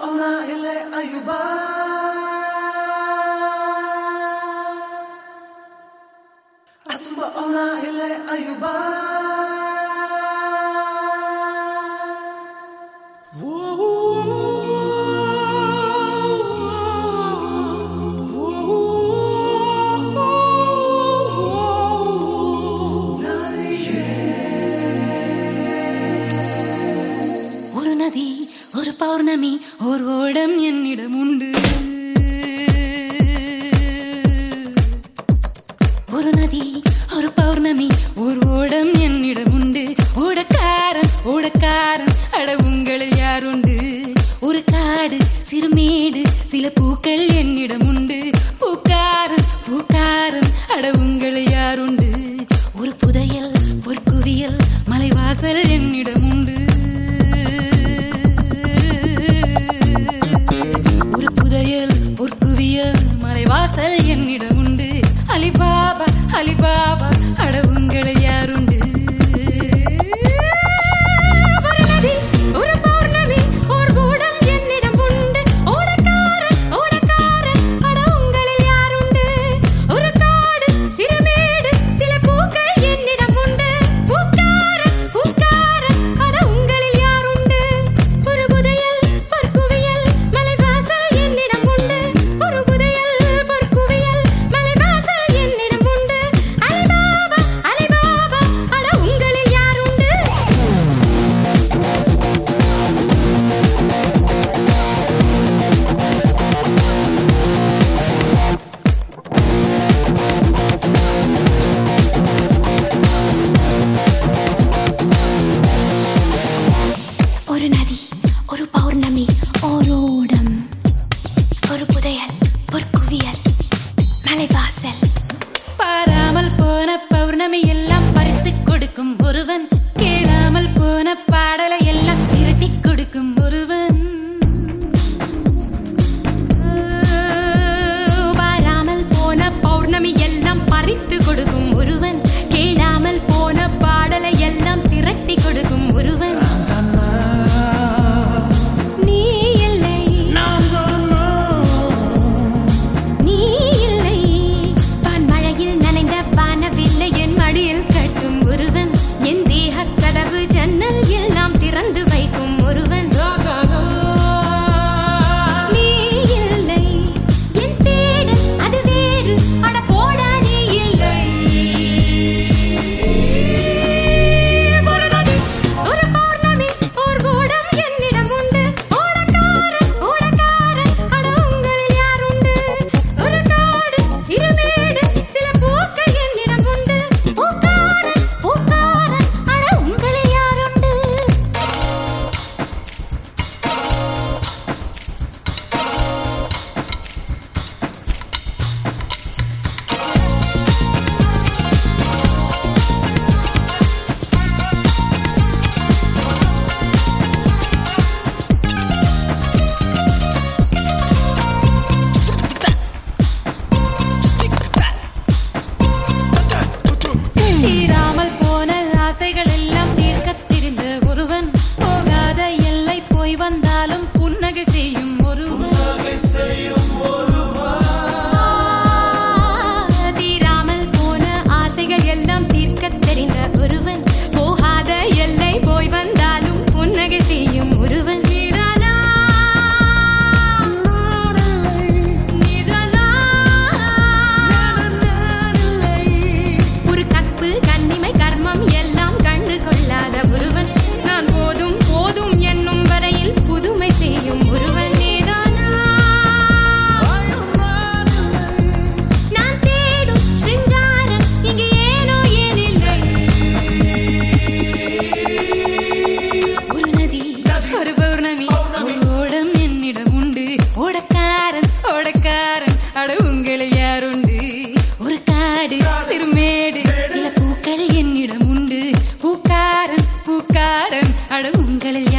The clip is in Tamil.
ona ile ayuba. Asma ona ile ayuba. ஓர் ஓடம் என்னிடம் உண்டு. ஒரு நதி ஒரு பௌர்ணமி ஒரு ஓடம் என்னிடம் உண்டு. ஓடக்காரன் ஓடக்காரன் அட உங்களில் யாருண்டு ஒரு காடு சிறுமேடு சில பூக்கள் என்னிடம் உண்டு. பூக்காரன் பூக்காரன் அட உங்களில் யாருண்டு ஒரு புதையல் பொற்குவியல் மலைவாசல் என்னிடம் Irá காரன் அட உங்களில் யாருண்டு? ஒரு காடு சிறுமேடு சில பூக்கள் என்னிடம் உண்டு. பூக்காரன் பூக்காரன். அட உங்களில்